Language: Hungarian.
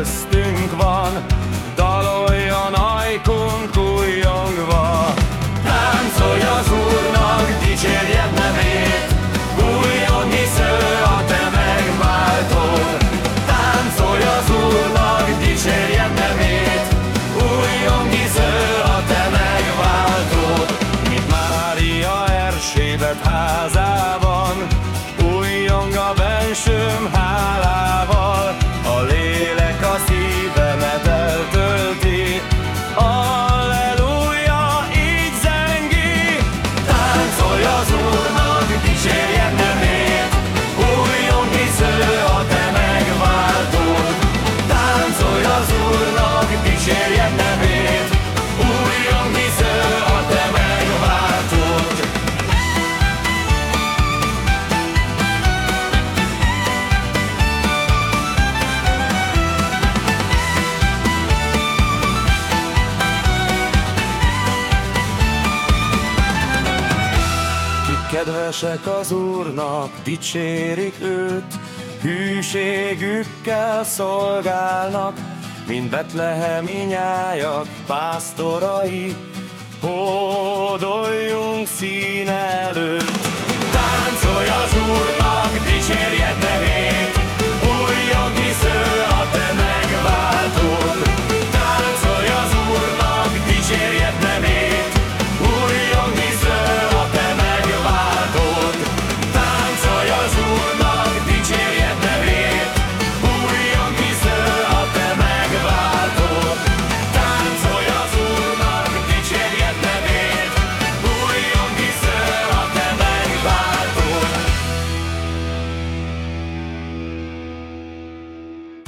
köztünk van, daloljon ajkunk újongva. Táncolj az Úrnak, dicsérje! Kedvesek az Úrnak, dicsérik őt, Hűségükkel szolgálnak, mint betlehemi inyájak, pásztorai, Hódoljunk szín előtt. Táncolj az Úrnak, dicsérjed nevét, Újjon hisző a te megváltód. Táncolj az Úrnak, dicsérjed nevét,